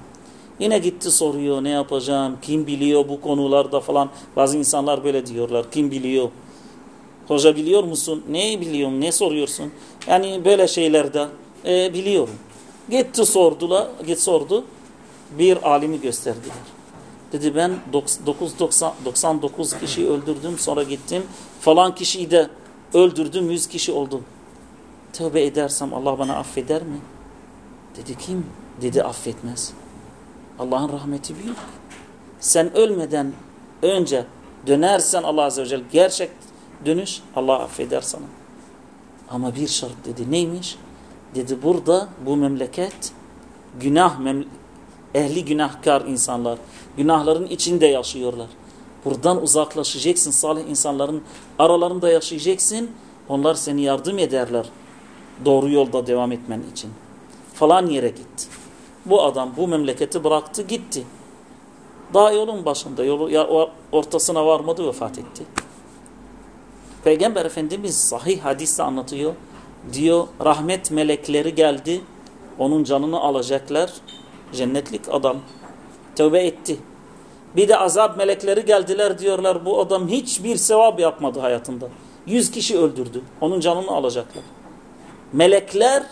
Yine gitti soruyor ne yapacağım, kim biliyor bu konularda falan. Bazı insanlar böyle diyorlar, kim biliyor? Hoca biliyor musun? Neyi biliyorum, ne soruyorsun? Yani böyle şeylerde e, biliyorum. Gitti sordular, git sordu. Bir alimi gösterdiler. Dedi ben 99 kişi öldürdüm sonra gittim. Falan kişiyi de öldürdüm 100 kişi oldum. Tövbe edersem Allah bana affeder mi? Dedi kim? Dedi affetmez. Allah'ın rahmeti büyük. Sen ölmeden önce dönersen Allah Azze ve Celle gerçek dönüş Allah affeder sana. Ama bir şart dedi. Neymiş? Dedi burada bu memleket günah mem ehli günahkar insanlar. Günahların içinde yaşıyorlar. Buradan uzaklaşacaksın. Salih insanların aralarında yaşayacaksın. Onlar seni yardım ederler. Doğru yolda devam etmen için. Falan yere gitti. Bu adam bu memleketi bıraktı gitti. Daha yolun başında, yolu ortasına varmadı vefat etti. Peygamber Efendimiz sahih hadiste anlatıyor. Diyor rahmet melekleri geldi. Onun canını alacaklar. Cennetlik adam. Tövbe etti. Bir de azap melekleri geldiler diyorlar bu adam hiçbir sevap yapmadı hayatında. Yüz kişi öldürdü. Onun canını alacaklar. Melekler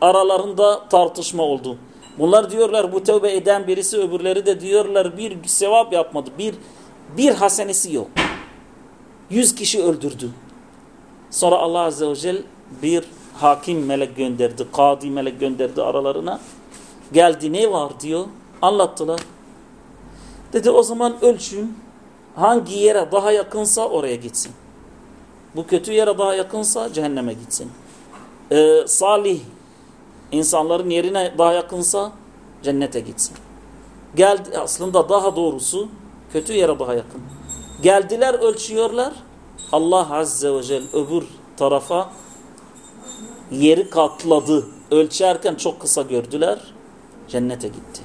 aralarında tartışma oldu. Bunlar diyorlar bu tövbe eden birisi öbürleri de diyorlar bir sevap yapmadı. Bir, bir hasenesi yok. Yüz kişi öldürdü. Sonra Allah Azze ve Celle bir hakim melek gönderdi. Kadi melek gönderdi aralarına. Geldi ne var diyor. Anlattılar. Dedi o zaman ölçün. Hangi yere daha yakınsa oraya gitsin. Bu kötü yere daha yakınsa cehenneme gitsin. Ee, salih insanların yerine daha yakınsa cennete gitsin. Geldi aslında daha doğrusu kötü yere daha yakın. Geldiler ölçüyorlar. Allah Azze ve Celle öbür tarafa yeri katladı. Ölçerken çok kısa gördüler. Cennete gitti.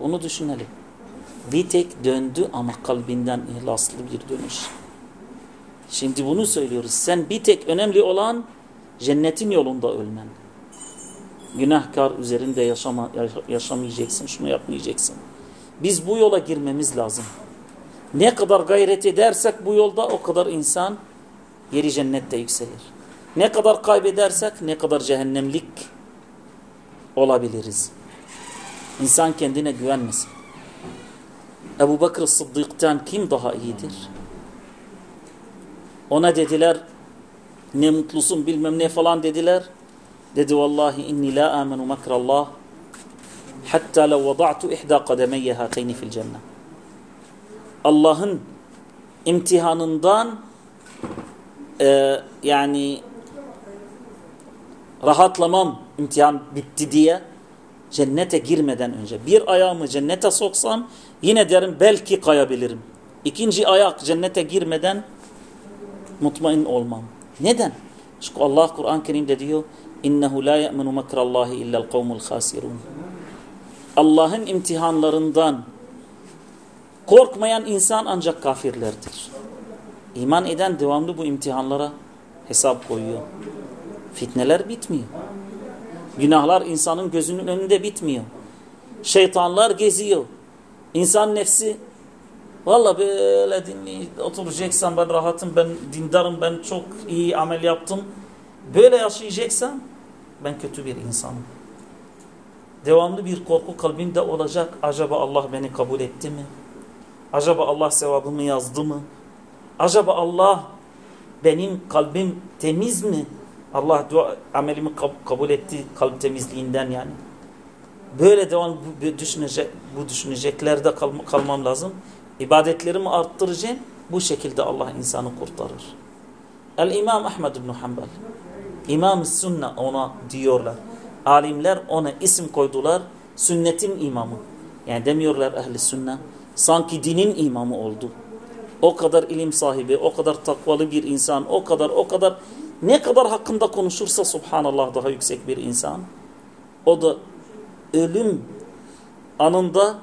Onu düşünelim. Bir tek döndü ama kalbinden ihlaslı bir dönüş. Şimdi bunu söylüyoruz. Sen bir tek önemli olan cennetin yolunda ölmen. Günahkar üzerinde yaşama, yaşamayacaksın, şunu yapmayacaksın. Biz bu yola girmemiz lazım. Ne kadar gayret edersek bu yolda o kadar insan yeri cennette yükselir. Ne kadar kaybedersek ne kadar cehennemlik olabiliriz. İnsan kendine güvenmesin. Ebu Bakır Sıddık'tan kim daha iyidir? Ona dediler ne mutlusun bilmem ne falan dediler. Dedi vallahi inni la amenu makrallah hatta lev vada'tu ihda kademeyye hateyni fil cennet. Allah'ın imtihanından e, yani rahatlamam imtihan bitti diye cennete girmeden önce bir ayağımı cennete soksam yine derim belki kayabilirim. İkinci ayak cennete girmeden mutmain olmam. Neden? Çünkü Allah Kur'an-ı Kerim'de diyor innehu la ye'menu makrallahi illa'l kavmul khasirun. Allah'ın imtihanlarından korkmayan insan ancak kafirlerdir. İman eden devamlı bu imtihanlara hesap koyuyor. Fitneler bitmiyor. Günahlar insanın gözünün önünde bitmiyor. Şeytanlar geziyor. İnsan nefsi valla böyle dinleyip oturacaksan ben rahatım, ben dindarım, ben çok iyi amel yaptım. Böyle yaşayacaksan ben kötü bir insanım. Devamlı bir korku kalbimde olacak. Acaba Allah beni kabul etti mi? Acaba Allah sevabımı yazdı mı? Acaba Allah benim kalbim temiz mi? Allah dua amelimi kabul etti kalp temizliğinden yani. Böyle devam bu düşünecek bu düşüneceklerde kal, kalmam lazım. İbadetlerimi arttıracağım. Bu şekilde Allah insanı kurtarır. El İmam Ahmed bin Hanbel. İmam Sünne ona diyorlar. Alimler ona isim koydular. Sünnetin imamı. Yani demiyorlar ehli sünne. Sanki dinin imamı oldu. O kadar ilim sahibi, o kadar takvalı bir insan, o kadar o kadar ne kadar hakkında konuşursa subhanallah daha yüksek bir insan. O da ölüm anında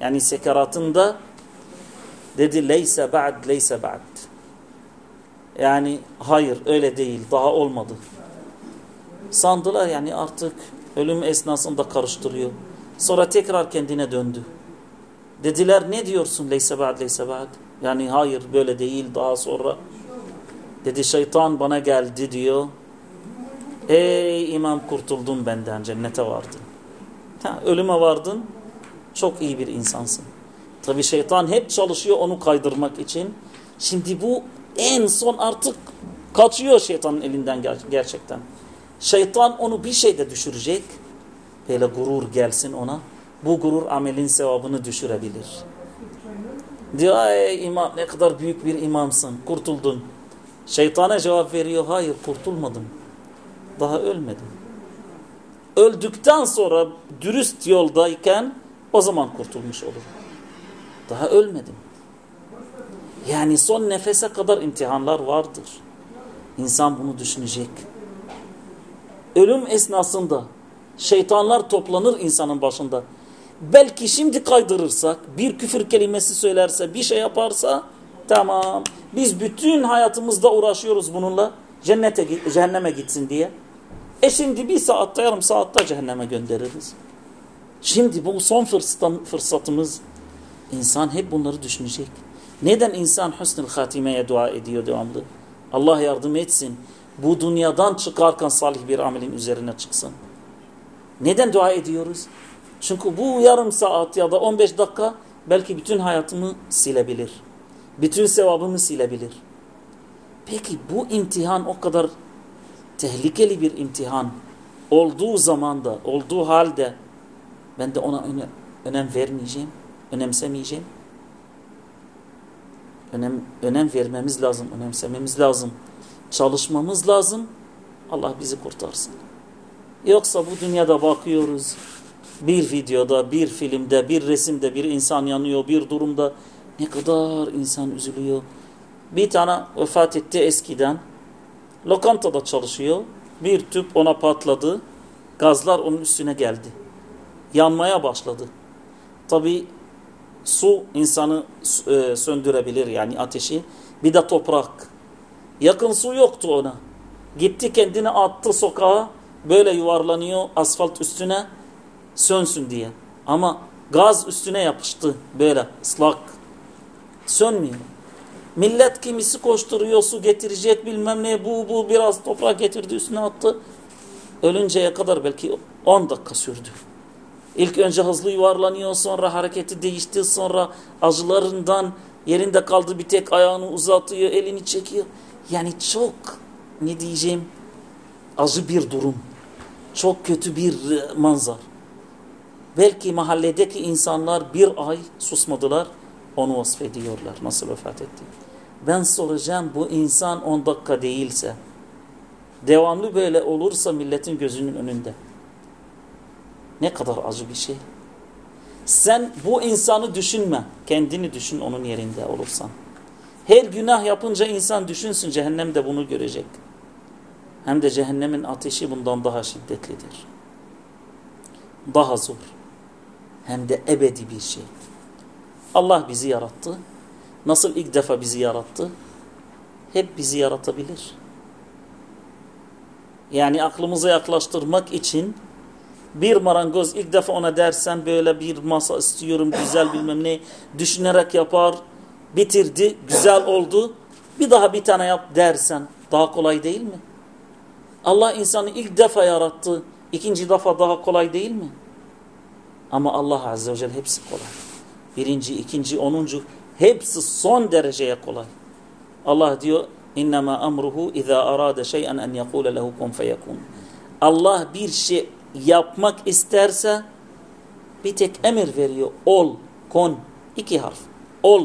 yani sekaratında dedi leyse ba'd leyse ba'd. Yani hayır öyle değil daha olmadı. Sandılar yani artık ölüm esnasında karıştırıyor. Sonra tekrar kendine döndü. Dediler ne diyorsun leyse ba'd leyse ba'd. Yani hayır böyle değil daha sonra. Dedi şeytan bana geldi diyor. Ey imam kurtuldun benden cennete vardın. Ha, ölüme vardın çok iyi bir insansın. Tabi şeytan hep çalışıyor onu kaydırmak için. Şimdi bu en son artık kaçıyor şeytanın elinden ger gerçekten. Şeytan onu bir şeyde düşürecek. Böyle gurur gelsin ona. Bu gurur amelin sevabını düşürebilir. Diyor ey imam ne kadar büyük bir imamsın kurtuldun. Şeytana cevap veriyor hayır kurtulmadım. Daha ölmedim. Öldükten sonra dürüst yoldayken o zaman kurtulmuş olur. Daha ölmedim. Yani son nefese kadar imtihanlar vardır. İnsan bunu düşünecek. Ölüm esnasında şeytanlar toplanır insanın başında. Belki şimdi kaydırırsak, bir küfür kelimesi söylerse, bir şey yaparsa tamam. Biz bütün hayatımızda uğraşıyoruz bununla. Cennete, cehenneme gitsin diye. E şimdi bir saatte, yarım saatte cehenneme göndeririz. Şimdi bu son fırsatımız. İnsan hep bunları düşünecek. Neden insan husnul hatimeye dua ediyor devamlı? Allah yardım etsin. Bu dünyadan çıkarken salih bir amelin üzerine çıksın. Neden dua ediyoruz? Çünkü bu yarım saat ya da 15 dakika belki bütün hayatımı silebilir. Bütün sevabımı silebilir. Peki bu imtihan o kadar tehlikeli bir imtihan olduğu zamanda, olduğu halde ben de ona önem, vermeyeceğim, önemsemeyeceğim. Önem, önem vermemiz lazım, önemsememiz lazım. Çalışmamız lazım. Allah bizi kurtarsın. Yoksa bu dünyada bakıyoruz. Bir videoda, bir filmde, bir resimde bir insan yanıyor, bir durumda ne kadar insan üzülüyor. Bir tane vefat etti eskiden. Lokantada çalışıyor. Bir tüp ona patladı. Gazlar onun üstüne geldi. Yanmaya başladı. Tabi su insanı e, söndürebilir yani ateşi. Bir de toprak. Yakın su yoktu ona. Gitti kendini attı sokağa. Böyle yuvarlanıyor asfalt üstüne sönsün diye. Ama gaz üstüne yapıştı böyle ıslak. Sönmüyor. Millet kimisi koşturuyor su getirecek bilmem ne bu bu biraz toprak getirdi üstüne attı. Ölünceye kadar belki 10 dakika sürdü. İlk önce hızlı yuvarlanıyor sonra hareketi değişti sonra acılarından yerinde kaldı bir tek ayağını uzatıyor elini çekiyor. Yani çok ne diyeceğim acı bir durum. Çok kötü bir e, manzar. Belki mahalledeki insanlar bir ay susmadılar. Onu vasfediyorlar nasıl vefat etti. Ben soracağım bu insan 10 dakika değilse devamlı böyle olursa milletin gözünün önünde. Ne kadar acı bir şey. Sen bu insanı düşünme. Kendini düşün onun yerinde olursan. Her günah yapınca insan düşünsün cehennemde bunu görecek. Hem de cehennemin ateşi bundan daha şiddetlidir. Daha zor. Hem de ebedi bir şey. Allah bizi yarattı. Nasıl ilk defa bizi yarattı? Hep bizi yaratabilir. Yani aklımıza yaklaştırmak için bir marangoz ilk defa ona dersen böyle bir masa istiyorum güzel bilmem ne düşünerek yapar bitirdi güzel oldu bir daha bir tane yap dersen daha kolay değil mi? Allah insanı ilk defa yarattı ikinci defa daha kolay değil mi? Ama Allah Azze ve Celle hepsi kolay. Birinci, ikinci, onuncu hepsi son dereceye kolay. Allah diyor İnnemâ amruhu izâ arâde şey'en en yekûle lehu kun feyekûn. Allah bir şey yapmak isterse bir tek emir veriyor. Ol, kon. iki harf. Ol,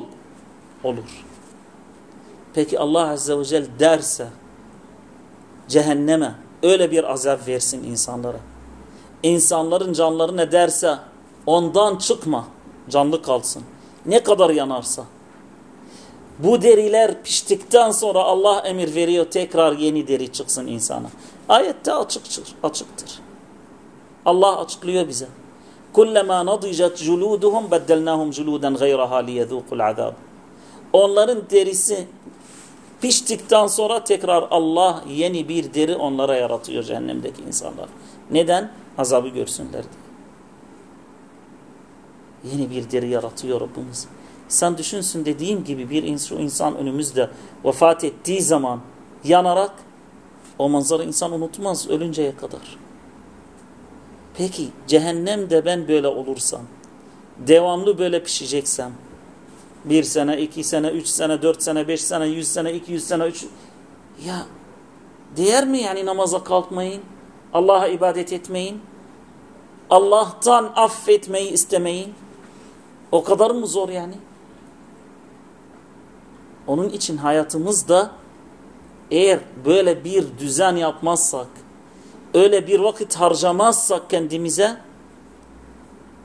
olur. Peki Allah Azze ve Celle derse cehenneme öyle bir azap versin insanlara. İnsanların canları ne derse ondan çıkma, canlı kalsın. Ne kadar yanarsa. Bu deriler piştikten sonra Allah emir veriyor tekrar yeni deri çıksın insana. Ayette açıktır. açıktır. Allah açıklıyor bize. Kullama nadijat juluduhum beddelnahum juludan gayraha liyezûkul azab. Onların derisi piştikten sonra tekrar Allah yeni bir deri onlara yaratıyor cehennemdeki insanlar. Neden? Azabı görsünler diye. Yeni bir deri yaratıyor Rabbimiz. Sen düşünsün dediğim gibi bir insan önümüzde vefat ettiği zaman yanarak o manzara insan unutmaz ölünceye kadar. Peki cehennemde ben böyle olursam, devamlı böyle pişeceksem, bir sene, iki sene, üç sene, dört sene, beş sene, yüz sene, iki yüz sene, üç... Ya değer mi yani namaza kalkmayın, Allah'a ibadet etmeyin, Allah'tan affetmeyi istemeyin? O kadar mı zor yani? Onun için hayatımızda eğer böyle bir düzen yapmazsak, öyle bir vakit harcamazsak kendimize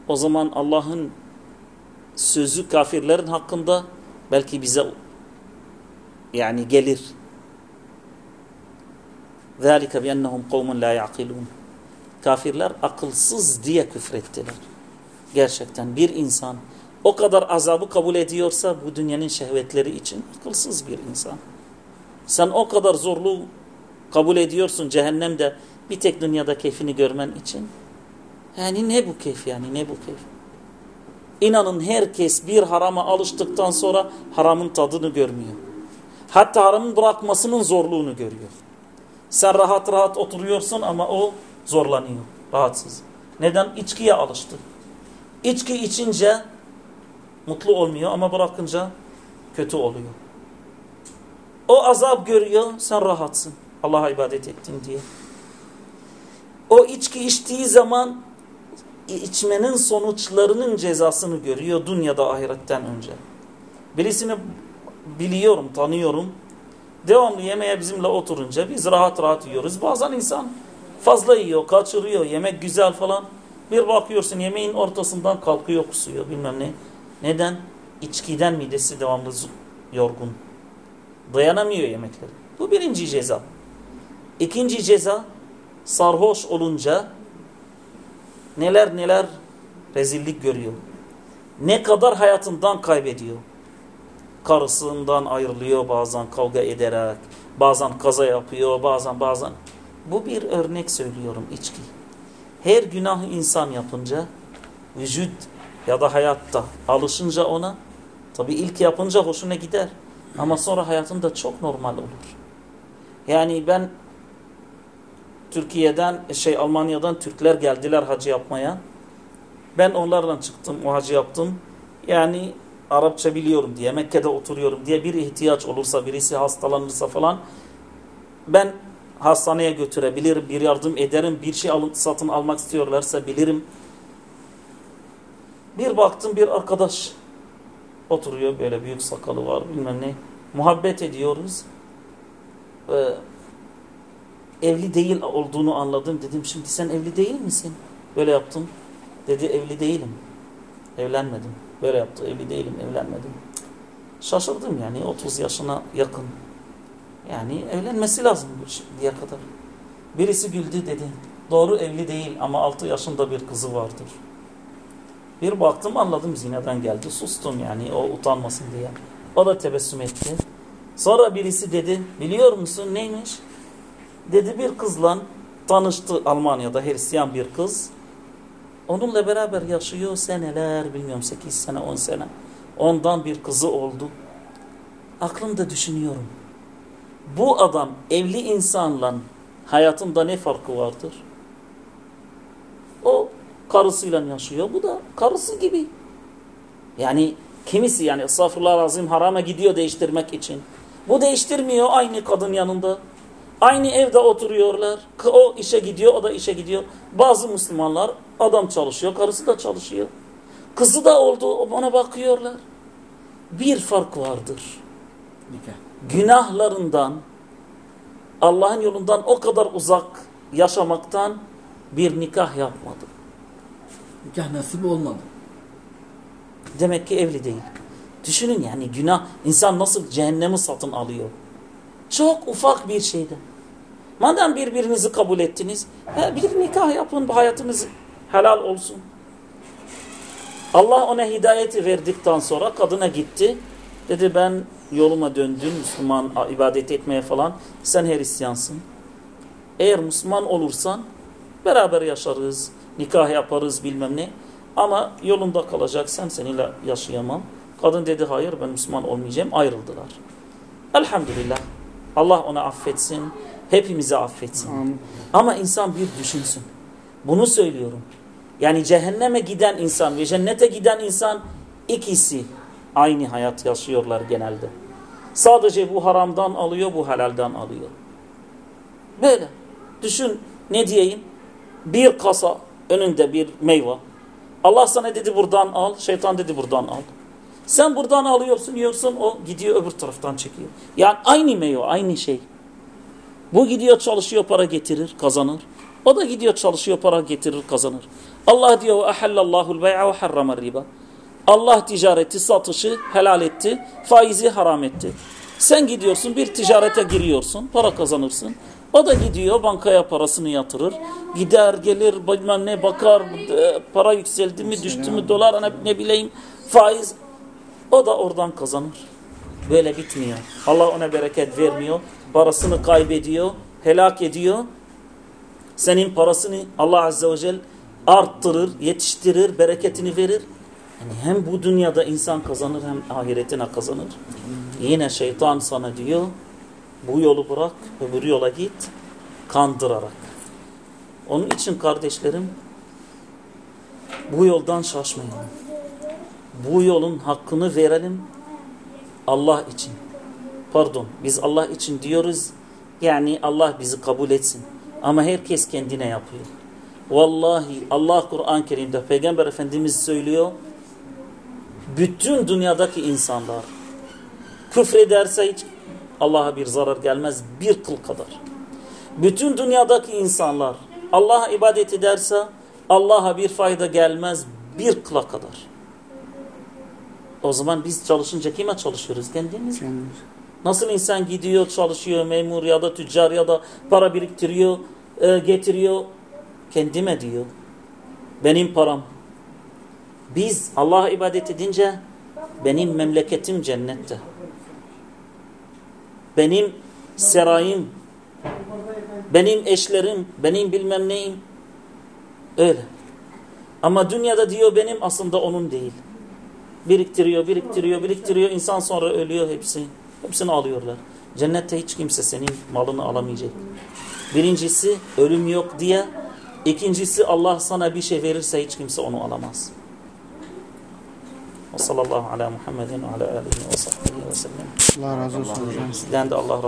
o zaman Allah'ın sözü kafirlerin hakkında belki bize yani gelir. ذَٰلِكَ بِيَنَّهُمْ قَوْمٌ لَا يَعْقِلُونَ Kafirler akılsız diye küfrettiler. Gerçekten bir insan o kadar azabı kabul ediyorsa bu dünyanın şehvetleri için akılsız bir insan. Sen o kadar zorluğu kabul ediyorsun cehennemde bir tek dünyada keyfini görmen için. Yani ne bu keyif yani ne bu keyif? İnanın herkes bir harama alıştıktan sonra haramın tadını görmüyor. Hatta haramın bırakmasının zorluğunu görüyor. Sen rahat rahat oturuyorsun ama o zorlanıyor, rahatsız. Neden? İçkiye alıştı. İçki içince mutlu olmuyor ama bırakınca kötü oluyor. O azap görüyor, sen rahatsın. Allah'a ibadet ettin diye. O içki içtiği zaman içmenin sonuçlarının cezasını görüyor dünyada ahiretten önce. Birisini biliyorum, tanıyorum. Devamlı yemeğe bizimle oturunca biz rahat rahat yiyoruz. Bazen insan fazla yiyor, kaçırıyor, yemek güzel falan. Bir bakıyorsun yemeğin ortasından kalkıyor, kusuyor bilmem ne. Neden? İçkiden midesi devamlı yorgun. Dayanamıyor yemekleri. Bu birinci ceza. İkinci ceza sarhoş olunca neler neler rezillik görüyor. Ne kadar hayatından kaybediyor. Karısından ayrılıyor bazen kavga ederek, bazen kaza yapıyor, bazen bazen. Bu bir örnek söylüyorum içki. Her günahı insan yapınca vücut ya da hayatta alışınca ona tabi ilk yapınca hoşuna gider ama sonra hayatında çok normal olur. Yani ben Türkiye'den şey Almanya'dan Türkler geldiler hacı yapmaya. Ben onlarla çıktım o hacı yaptım. Yani Arapça biliyorum diye Mekke'de oturuyorum diye bir ihtiyaç olursa birisi hastalanırsa falan ben hastaneye götürebilirim, bir yardım ederim, bir şey alın, satın almak istiyorlarsa bilirim. Bir baktım bir arkadaş oturuyor böyle büyük sakalı var bilmem ne. Muhabbet ediyoruz. Ee, evli değil olduğunu anladım. Dedim şimdi sen evli değil misin? Böyle yaptım. Dedi evli değilim. Evlenmedim. Böyle yaptı. Evli değilim, evlenmedim. Şaşırdım yani 30 yaşına yakın. Yani evlenmesi lazım diye kadar. Birisi güldü dedi. Doğru evli değil ama 6 yaşında bir kızı vardır. Bir baktım anladım zineden geldi. Sustum yani o utanmasın diye. O da tebessüm etti. Sonra birisi dedi biliyor musun neymiş? Dedi bir kızla tanıştı Almanya'da Hristiyan bir kız. Onunla beraber yaşıyor seneler bilmiyorum 8 sene 10 sene. Ondan bir kızı oldu. Aklımda düşünüyorum. Bu adam evli insanla hayatında ne farkı vardır? O karısıyla yaşıyor. Bu da karısı gibi. Yani kimisi yani estağfurullah azim harama gidiyor değiştirmek için. Bu değiştirmiyor aynı kadın yanında. Aynı evde oturuyorlar. O işe gidiyor, o da işe gidiyor. Bazı Müslümanlar adam çalışıyor, karısı da çalışıyor. Kızı da oldu, ona bakıyorlar. Bir fark vardır. Nikah. Günahlarından, Allah'ın yolundan o kadar uzak yaşamaktan bir nikah yapmadı. Nikah nasip olmadı. Demek ki evli değil. Düşünün yani günah, insan nasıl cehennemi satın alıyor. Çok ufak bir şeyde. Madem birbirinizi kabul ettiniz, bir nikah yapın, hayatınız helal olsun. Allah ona hidayeti verdikten sonra kadına gitti. Dedi ben yoluma döndüm, Müslüman ibadet etmeye falan. Sen Hristiyansın. Eğer Müslüman olursan beraber yaşarız, nikah yaparız bilmem ne. Ama yolunda kalacaksan seninle yaşayamam. Kadın dedi hayır ben Müslüman olmayacağım. Ayrıldılar. Elhamdülillah. Allah ona affetsin. Hepimizi affetsin. Amin. Ama insan bir düşünsün. Bunu söylüyorum. Yani cehenneme giden insan ve cennete giden insan ikisi aynı hayat yaşıyorlar genelde. Sadece bu haramdan alıyor, bu helalden alıyor. Böyle. Düşün ne diyeyim? Bir kasa önünde bir meyve. Allah sana dedi buradan al, şeytan dedi buradan al. Sen buradan alıyorsun, yiyorsun, o gidiyor öbür taraftan çekiyor. Yani aynı meyve, aynı şey. Bu gidiyor çalışıyor para getirir kazanır. O da gidiyor çalışıyor para getirir kazanır. Allah diyor ve ahallallahu'l bey'a ve harrama riba. Allah ticareti satışı helal etti. Faizi haram etti. Sen gidiyorsun bir ticarete giriyorsun para kazanırsın. O da gidiyor bankaya parasını yatırır. Gider gelir bilmem ne bakar e, para yükseldi mi düştü mü dolar ne, ne bileyim faiz. O da oradan kazanır. Böyle bitmiyor. Allah ona bereket vermiyor. Parasını kaybediyor. Helak ediyor. Senin parasını Allah Azze ve Celle arttırır, yetiştirir, bereketini verir. Yani hem bu dünyada insan kazanır hem ahiretine kazanır. Yine şeytan sana diyor bu yolu bırak öbür yola git kandırarak. Onun için kardeşlerim bu yoldan şaşmayalım. Bu yolun hakkını verelim Allah için. Pardon biz Allah için diyoruz yani Allah bizi kabul etsin. Ama herkes kendine yapıyor. Vallahi Allah Kur'an-ı Kerim'de Peygamber Efendimiz söylüyor bütün dünyadaki insanlar küfrederse hiç Allah'a bir zarar gelmez bir kıl kadar. Bütün dünyadaki insanlar Allah'a ibadet ederse Allah'a bir fayda gelmez bir kıla kadar. O zaman biz çalışınca kime çalışıyoruz? Kendimiz. Nasıl insan gidiyor, çalışıyor, memur ya da tüccar ya da para biriktiriyor, e, getiriyor. Kendime diyor. Benim param. Biz Allah'a ibadet edince benim memleketim cennette. Benim serayım, benim eşlerim, benim bilmem neyim. Öyle. Ama dünyada diyor benim aslında onun değil. Biriktiriyor, biriktiriyor, biriktiriyor. İnsan sonra ölüyor hepsi. Hepsini alıyorlar. Cennette hiç kimse senin malını alamayacak. Birincisi ölüm yok diye. İkincisi Allah sana bir şey verirse hiç kimse onu alamaz. Ve sallallahu ala Muhammedin ve ala alihi ve sahbihi ve sellem. Allah razı olsun hocam. Sizden de Allah razı